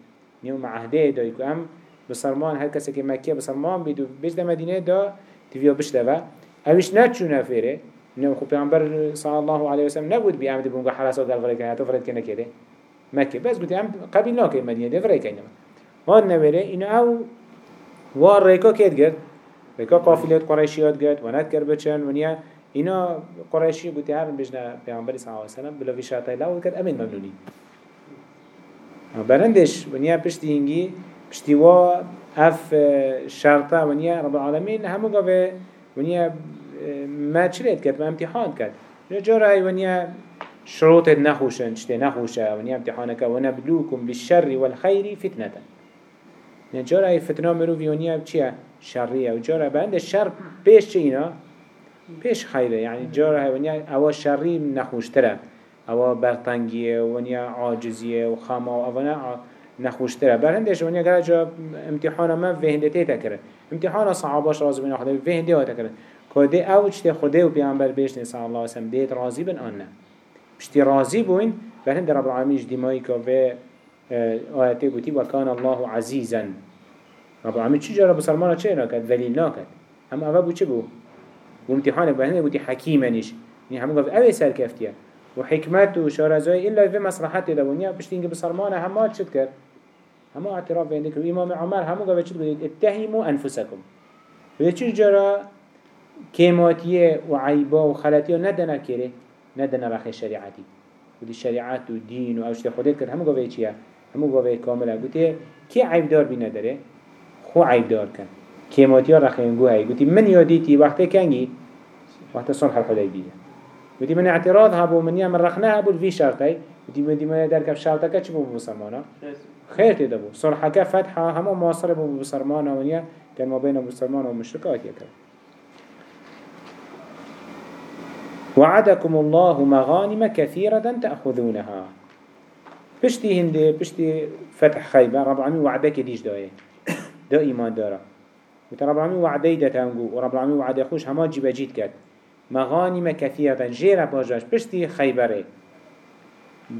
S1: نیو معهده دایی که ام بسرمان هر کسی که مکه بسرمان بید و بجده مدینه دا تیویا بشته و اوش نچونه فیره نیو خب پیغمبر صلی الله علیه وسلم نبود بی بونگو حراسات دل کنه تو فرای کنه کده مکه بس گوتی ام قبیل ناکه مدینه ده فرای کنه هاد نویره اینو أو وار ریکا کد گرد ریکا قافلیت قریشیات گرد و ند کرد بچن و نیا اینا قریشی بودی هر بجنا پیامبری صلی الله علیه و سلم بلا ویشاتای لاول کرد امین ممنونی برندش و نیا پشتی هنگی پشتی وا اف شرطه و نیا رب العالمین همو گاوه و نیا ما چرید کرد ما امتحان کرد جارای و نیا شروط نخوشن چته نخوشه و نیا امتحانك ونبلوكم بالشر والخير فتنة. جارای فتنة مروفی و نیا چیه؟ شریه. و جارای بند شر پیش چه اینا؟ پیش خیره. يعني جارة ونیا اوا شری نخوشتره. اوا برطنگیه ونیا عاجزیه و خما و اونا نخوشتره. بر هندش ونیا گره جا امتحان ما وهنده تیتا کرد امتحان صحاباش راضی بین خدا وهنده هاتا کرد کده أو چته خدا و پیامبر بیشتن صلی الله وسلم دیت راضی بن آن نه بشتی راضی بوین؟ بر هند رب العالمین اجتماعی که و آیاته گوتی و کان الله عزیزا. رب العالمین چی جا رب سلمان چه نکد ذلیل نکد اما اول بو چه بو؟ وامتحان بهنه بودي حكيمة نيش يعني همو قف اوه سر كفتيا وحكمت وشارزاي إلا في مصلحات دونيا بشتينك بصرمانة هما تشد كر هما اعتراف بينك وإمام عمر همو قف تشد قد اتهموا أنفسكم ويچو جرا كيماتيه وعيبا وخلاتيه ندنا كيري ندنا رخي شريعتي ودي الشريعات ودين وأوشتي خودت كر همو قف چيا همو قف كاملة قلت كي عيب دار بي نداره؟ خو عيب دار كن كيماتيا رخينجو هاي قلت من يوديتي وقت كانجي وقت صلح الحديبية قلت من اعتراض هابو من يام رخناها بول في شرطي قلت من دي ما دركب شرطك چه بو بسرمانا خير تدبو صلحك فتحة همو مواصر بو بسرمانا ما بين بسرمانا ومشركات يكرا وعدكم الله مغانم كثيرة تأخذونها. بشتي هندي بشتي فتح خيبة رب العالمين وعدك ديش دايه دا إيمان داره وترى رب العالمين وعده دتانجو ورب العالمين وعده خوش هما جيبا جيت كد مغانم كثيرة جيرا باجاش بشتي خيبره.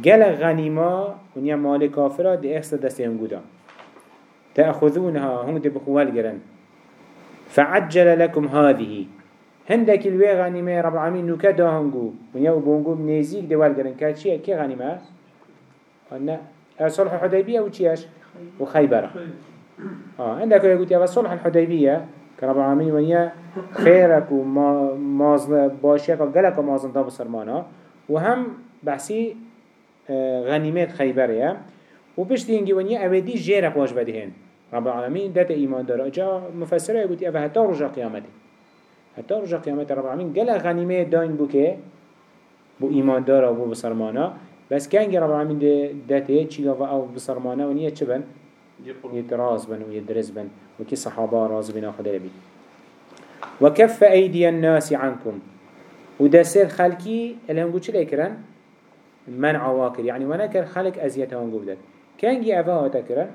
S1: قال غنيمة ونيا مال كافرة دي اخصى دستهم قدا تأخذونها هم دي بخوال جرن فعجل لكم هذه. هندك الوي غنيمة رب العالمين نكدا هنجو ونيا وبونجو بنيزيك دوال جرن كاتشي كي غنيمة أن صلح الحديبية وتشياش وخيبرة آه عندك يقول يا صلح الحديبية كرب العالمين ونيا خيرك ومازن باشيك وقلك ومازن طاب سرمانا وهم بحسي آه، غنيمات خيبرية وبشتي ينجي ونيا أبدي جيرك واش بدهن رب العالمين دات إيمان دار مفسره يقول يا حتى رجع قيامته حتى رجع قيامته رب العالمين قال غنيمات داين بوكي بو إيمان دار وبو بسرمانا. بس كان رب العالمين داته چيغا آو بسرمانا ونيا چبن يتراز بن؟ ويدرز بن وكي صحابة راز بنا خدا بي وكف أيدي الناس عنكم ودسر خلقي اللي هم قلت لكرن منع واكر يعني ونكر خلق أزيتهم قبلت كان جي أفاها تكرن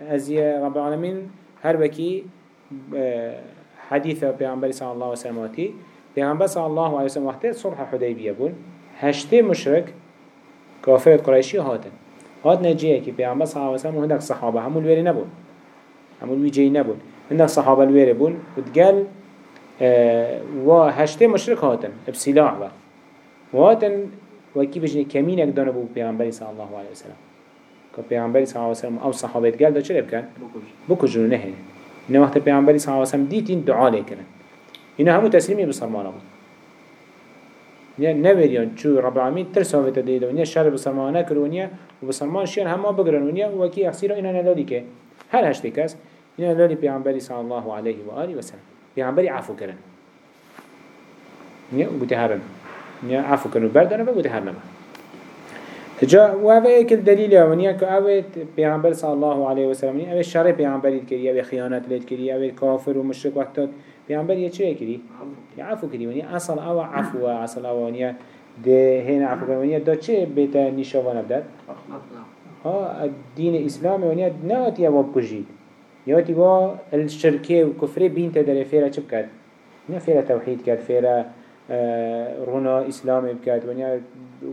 S1: أزي رب العالمين هر بكي حديث بيعنبري صلى الله عليه وسلم بيعنبري صلى الله عليه وسلم وقت صلح حديبية بون. هشتي مشرك كافرة قريشي هاتن. هاد نجية كي بيعمل صلى الله عليه وسلم وهندك صحابة همو الويري نبون. همو الويجي نبون. هندك صحابة الويري بون. وتقال آه وهشتي مشرك هاتن. بسلاح با. وهاتن وكي بجني كمين دانه بو بيعمل صلى الله عليه وسلم. كبيعمل صلى الله عليه وسلم أو صحابة قال ده چلي بكن؟ بكجرو نهي إنه وقت بيعمل صلى الله عليه وسلم ديتين دعاء لكنا إنه همو تسليمي بصرمانه نبريان شو رب العالمين ترساوة ديدا ونيا شر بسلمان نكر ونيا وبسلمان شير هما بقرن ونيا وكي أخسيرا إنا نلالي كه هل هشتي كاس؟ إنا نلالي بيعنبري صلى الله عليه وآله وسلم. بيعنبري عفو كرن. نيا وبتهرن نيا عفو كرن. وبردنا وبتهرن جا وهذا ايك الدليل ونيا كأوت بيعنبر صلى الله عليه وسلم أوه الشر بيعنبري الكريه أوه خيانات للكريه أوه كافر ومشرك وقتات بيعنبر يتشري كريه يعفو كري ونيا أصل أو عفو أصل أو ونيا ده هنا عفو كري ونيا ده چه بيتا نشوانه بدد ها الدين الإسلامي ونيا ناتي أبو بجيد ياتي با الشركة وكفرة بين تدري فيرا چه بكد نه كد فيرا آه، رونا إسلام بكات ونیا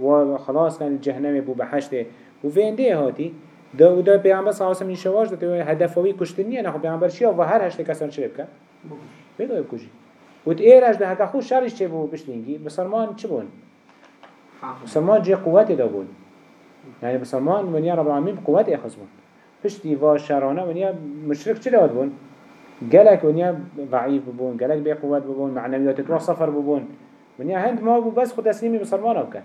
S1: و خلاص كان الجهنم بو بحشته. و فینده هاتی دا و دا پیامبر صلی الله علیه و شواج دا هدفوی کشتنیه نه پیامبر شیا و هر هشت کسان چه بکن بگو بکشی و تیرش ده هکا خوش شرش چه بو بشتینگی بسلمان چه بون؟ بسلمان جه قوت دا بون. يعني بسلمان ونیا رب العالمین قوت اخذ بون. پشتی و شرانه ونیا مشرک چه داد بون؟ قالك ونیا ضعيف ببون قالك بي قوت ببون معنويات تو صفر ببون. ونیا هند ما بو بس خود تسليمي بسلمان أو كان.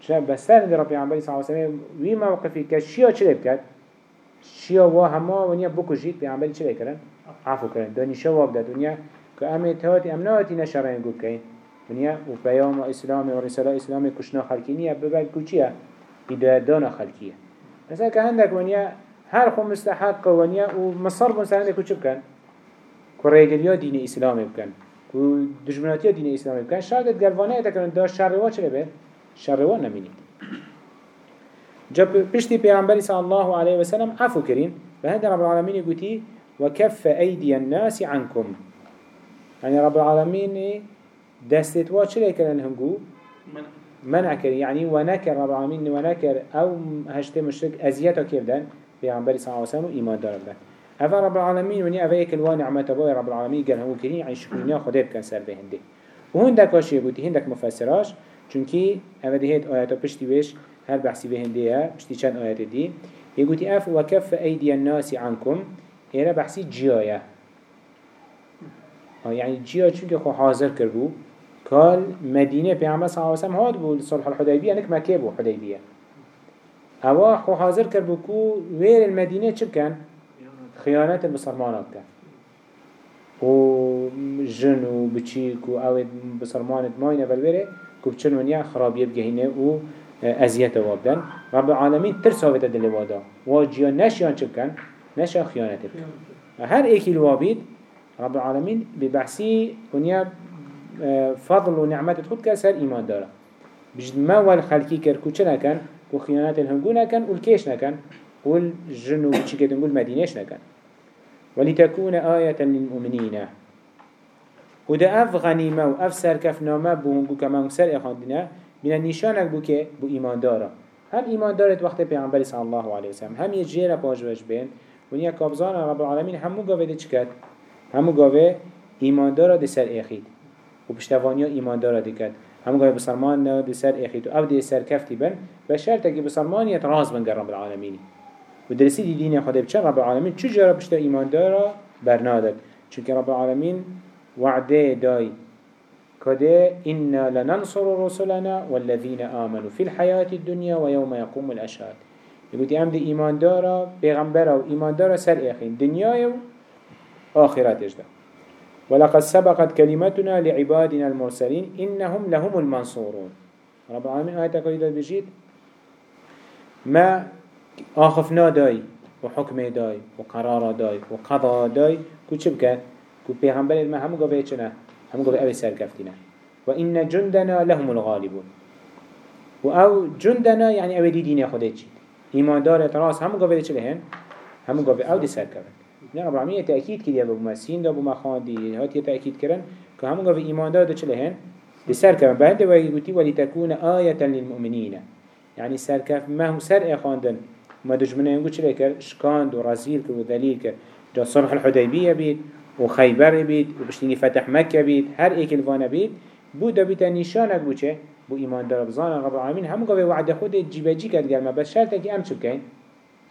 S1: شاب بس سال ربي عمبالي صلى الله عليه وسلم. وي موقفي كشيا چلي بكات شيا وا هما ونیا بکشید پیامبری چه کردن عفو کردن دنیا شواب داد دنیا که امه تهاتی امناتی نشرین گوب کن ونیا و پیام إسلام و رسالة إسلام کشنا خلکی نیه ببین کوچیه هدایت دانا خلکیه مثلا که هندک ونیا هر خو مستحق ونیا و مصر بون سرنده کوچه بکن که ریگلیا دین اسلام بکن که دجمناتی دین اسلام بکن شاید گلوانه تکرن دا شروا چه به شروا نمینید جب بشتي پیغمبر صلى الله عليه وسلم عفو كرين فهذا رب العالمين يقولي وكف أيدي الناس عنكم يعني رب العالمين دستت واشل كرن هنجو منع كرين يعني ونكر رب العالمين ونكر أو هشت مشرك أزياته كيف دان پیغمبر صلى الله عليه وسلم إيمان دار دان أفا رب العالمين وني أفا يكل ونعمة بوي رب العالمين قال هو كرين يعني شكرين خده بكن سر بهنده وهندك واشي يقولي هندك مفسراش چونكي أفا دهيت آياتا پشتي ويش هر بحثي بهندية بشتي چند آيات دي. يقولي أف وكف أيدي الناس عنكم هنا بحثي جيايا يعني جيا چونك خو حاضر كربو. قال مدينة بيعمل صلى الله عليه وسلم هاد بو صلح الحديبية انك مكة بو حديبية. هوا خو حاضر كربو كو وير المدينة چه خيانات المسلمانات كان و جن و بچيك و اوید بسرمانت ماينه بالوره كو بچن ونیا خرابية بگهينه و ازيته وابدن رب العالمين ترس هاوته دل وادا واجيا نشيان چبكن نشيان خيانته هر ايكي الوابيد رب العالمين ببحثي ونيا آه، فضل ونعمت خود كسر ايمان داره. بجد ما والخلقي كركو چه نكن و خيانات الهنگو نكن والكيش نكن والجن وچيكتن قول مدينيش نكن ولتكون آية للمؤمنين. وده اف غنيمة و اف سركف نامه بوهنگو كما سر اخاندنا من النشانك بو که بو ایمان داره هم ایمان دارد وقت پیغمبر صلی الله علیه وسلم هم یه جیره پاش وش بین. و نیا کابزان رب العالمین همو گاوه ده چکد همو گاوه ایمان داره ده سر اخید. و پشتوانیا ایمان داره ده کد همو گاوه بسلمان ده سر اخید. و أو ده سر کفتی بن. شرطه که بسلمانیت راز بن رب العالمینی و درسی دی دین خدا بچه رب العالمین؟ چو جرا پشت ایمان داره برنادد چون رب العالمین وعده دای. كده إنا لننصر رسلنا والذين آمنوا في الحياة الدنيا ويوم يقوم الأشهاد. يقول تي أمد إيمان دارا بيغمبرا وإيمان دارا سر إخين دنيا وآخرات إجدا ولقد سبقت كلمتنا لعبادنا المرسلين إنهم لهم المنصورون. رب العالمين آية قريدة بجيد ما آخفنا داي وحكم داي وقرار داي وقضاء داي كو چبكت كو بيغمبر ما همو قوة چنه هم قبل أبي سر كفتنا وإن جندنا لهم الغالبون وأو جندنا يعني أبي دي دين خده چيد إيمان دار راس هم قبل چه لهن هم قبل أو دي سر كفت نه رب العالمين تأكيد كده أبو مسين ده أبو مخاندي هات يتأكيد كرن كهم قبل إيمان دار ده چه لهن دي سر كفت بعد ويقولي ولتكون آية للمؤمنين يعني سر كف ما هو سر إخواندن. ما دجمنا ينقول چه لكر شكاند ورزيل كر وذليل كر جا صلح الحديبية بيت وخيبر بيت وبشتيني فتح مكة بيت هر ايك الوانا بيت بو دا بيتا نشانك بو چه؟ بو ايمان دار بزانا رب العالمين همو قوي وعد خود كد قال ما بس شرطة كي ام چبكين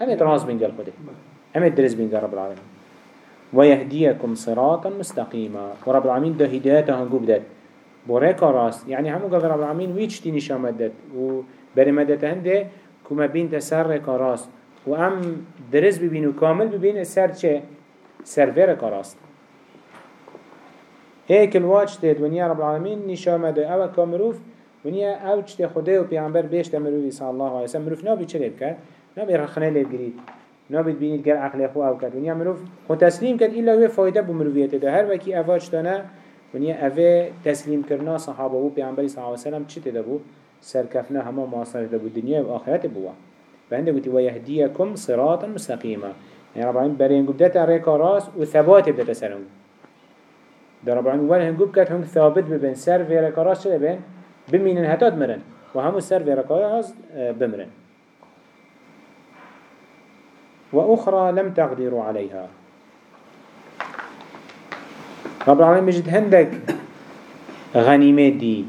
S1: هم اتراز بين قال خوده. اتدرس بين قال رب العالمين ويهديكم صراطا مستقيما ورب العالمين دا هدايته هنقو بدات بوريكا راس يعني همو قوي رب العالمين ويش تي نشان مدت وبرمدت هنده كما بين تسر راس وام درس ببينو كامل ببين السر چه؟ سرفير كراست هيك الواج تيد ونيا رب العالمين نشامه ده أو كامروف ونيا أو چته خده و پیغمبر بيشت مروفي صلى الله عليه وسلم. مروف نابي چه كد نابي رخنه ليب گريد نابي بينيد گر عقل خو أو كد ونيا مروف خو تسليم كد إلا هو فايدة بمروفيته ده. هر وكي اواج تانا ونيا اوه تسليم کرنا صحابه و پیغمبر صلى الله عليه وسلم چه تده بو؟ سركفنا هما معاصره ده بو دنيا و آخرت بوا فعنده قلت ويهديكم صراطا مستقيما يعني رب العالمين برين قبدت ريكا راس وثبات بدت سرنگو در رب العالمين ولا هنگو بكت هنگ ثابت ببن سر في ركاراش چه ببن بمينن هتاد مرن وهمو سر في ركاراش بمرن. وأخرى لم تقدروا عليها رب العالمين بجد هندك غنيمات دي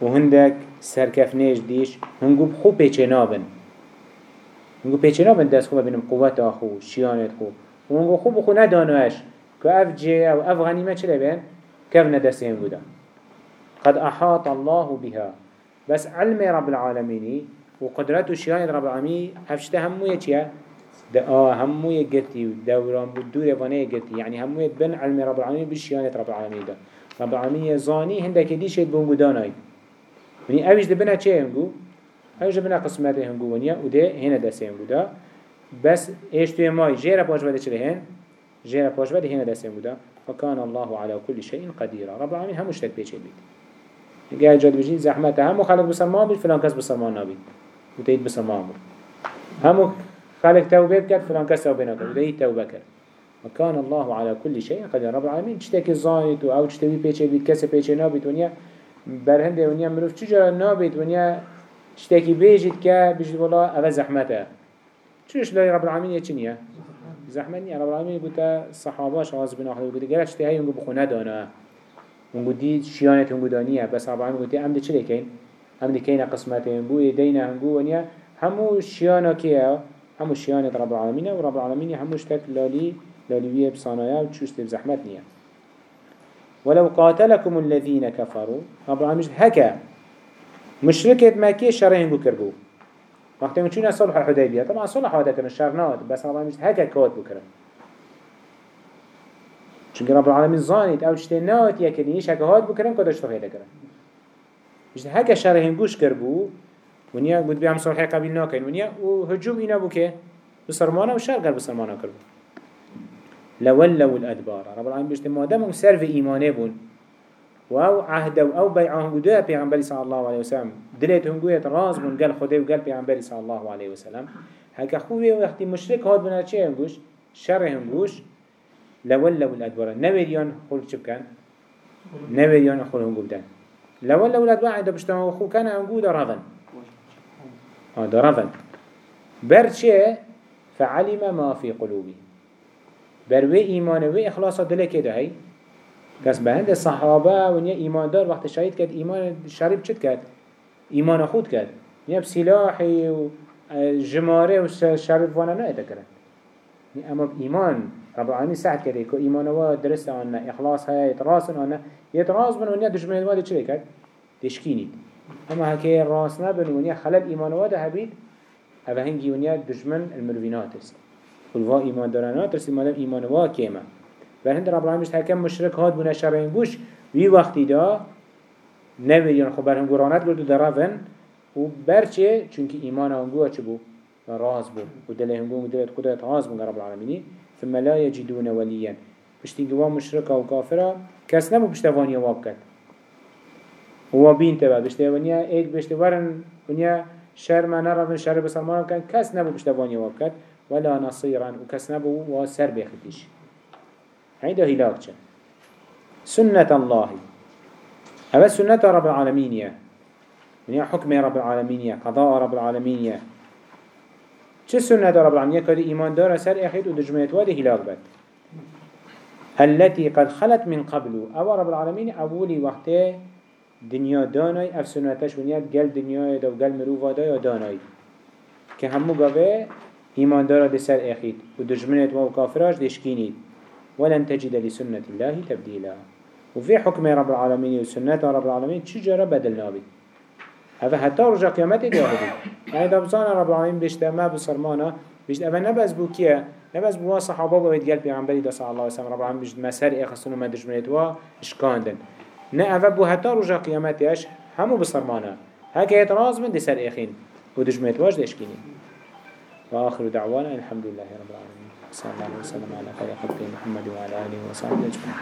S1: وهندك سركفنيش ديش هنگو بخو پیچه نابن. هنگو پیچه نابن دست خوب بینم قوت آخو شیانت خو و هنگو خوب خو ندانوش که اف جه أو اف غنیمه چه لبین كيف ندسي هنگو دا قد أحاط الله بها. بس علم رب العالمين وقدرته شيان رب العالمين هفشته همو يتيا ده آه همو يقتي دوران بدور يفانه يقتي يعني همو يتبن علم رب العالمين بالشيانة رب العالمين ده رب العالمين يزاني هندك دي شيء بونگو داناي يعني اوش ده بنا چه هنگو اوش ده بنا قسمته هنگو ونيا وده هنا دسته هنگو ده بس إيش توی ماي جيرا باش بده چله هن جيرا باش بده هنا دسته هنگو ده فكان الله على كل شيء قدير رب العالمين هموش تك بيچه بيت جاء جاد بجين زحمته همو خلق بسرمان بيت فلان كس بسرمان نابيت وتيت بسرمان بيت همو خلق توبه بكت فلان كس توبه نكت وتيت توبه كت وكان الله على كل شيء قدير رب العالمين تشتكي زايد أو تشتوي بيچه بيت كس بيچه نابيت ونيا برهنده ونیا مروف چجا نابید. ونیا شتاکی بیجید که بیجید والا اوه زحمته. چوش لای رب العالمین یه چی نیه؟ زحمت نیه. رب العالمین بوده صحاباش آز بنا خدا بوده. گرد شتی هایی اونگو بخونه دانه. اونگو دید شیانت اونگو دانیه. بس رب العالمین بوده امده چه لیکن؟ امده کین قسمت اونگو؟ دینه اونگو. ونیا همو شیانا کیه؟ همو شیانت رب العالمین و رب العالمین همو شتک لالی لالیویه بصانایا و چوشت بزحمت نیه. ولو قاتلكم الذين كفروا. رب العالمين هكا. مشركة مكية شرين بو وقت يمكن صلح الحديبية. طبعا صلح هذا كان الشر ناد بس رب العالمين هكا كوت بو كرب. چونك رب العالمين زانيت أو چتين ناد يكنيش هكا هاد بو كرم كدش تخيل كرم مش هكا شرين بوش كربو. ونيا قد بيعم صلح قبيل ناكين ونيا وهجوم إنا بو بسرمانه وشر قال بسرمانه كربو. لولوا الأدبار. رب العالمين بيجت ما دام سر في إيمانه بون وأو عهد أو بيعهم جدا بيعمبر صلى الله عليه وسلم. دلتهم جوية راز بون قال خده وقال بيعمبر صلى الله عليه وسلم. هكا خوي وقت مشرك هاد بنا چه هم جوش شر هم جوش لولوا الأدبار. نبيريان خل شبكان نبيريان خل هم جودان لولوا الأدبار. عند بشتما وخو كان هم جودا رفن هذا رفن برشة فعلم ما في قلوبهم بر و ایمان و اخلاص دل که ده هی؟ کس به هند صحابه و نیا ایمان دار وقت شهید کرد ایمان شریب چت کرد؟ ایمان خود کرد. نیا بسلاحی و جماره و شریب وأنا نه اتکرد اما ایمان رب العالمین سعد کرده که ایمان و درست آنه اخلاص های اتراس آنه یتراس بن و نیا دشمن واده چه کرد؟ تشکینید. اما هکه راس نبن و نیا خلال ایمان واده هبید اوه هنگی و نیا دشمن المروینات است. خلوا ایمان دارن. و ترسی مادم ایمان وا کیمه و هند رب العالمین هر کم مشرک هات بونه شبین گوش وی وقتی دا نوی یعنی خب برهم گرانت گرد و درفن و برچه چونکه ایمان آنگوه چه بو راز بو و دل هنگو و دلت قدرت راز بو رب العالمینی. ثم لا یجدون ولیا پشتی گوا مشرک و کافره کس نمو پشتوانی واب کد و بین تبا پشتوانی ایک پشتوارن ونیا شر ما نرفن شر بسلمان کن کس نمو پشتوانی واب کد ولا نصيرا وكس نبو وسر بيختيش هيدا هلاك چن سنة الله. هذا سنة رب العالمين من حكم رب العالمين قضاء رب العالمين چه سنة رب العالمين؟ كده إيمان دار سر أخيد ودجميت واده هلاك بد. التي قد خلت من قبل. أو رب العالمين أولي وقته دنيا داناي أف سنتش ونيا قل دنيا دا وقل مروفا دا داناي. كهمو قوه إيمان دارا دي سر اخيد و دجمنت و كافراج دشكينيد ولن تجد لسنة الله تبديلا. وفي حكم رب العالمين وسنة رب العالمين تشجر بدل نابي هذا حتى رجع قيامته دي أهدي يعني دبزان رب العالمين بيشت ما بصرمانا بيشت أبا نبز بو كيا نبز بو صحابه بيت قلب بيغنبري دا صلى الله عليه وسلم رب العالمين بيشت مسار اخصنو ما دجمنت و اشكاندن نه أبا بو حتى رجع قيامته همو بصرمانا هكا يتراز من دي سر اخين ودجمنت واش دشكينين وآخر دعوانا الحمد لله رب العالمين. صلى الله عليه وسلم على خير خلق محمد وعلى آله وصحبه أجمعين.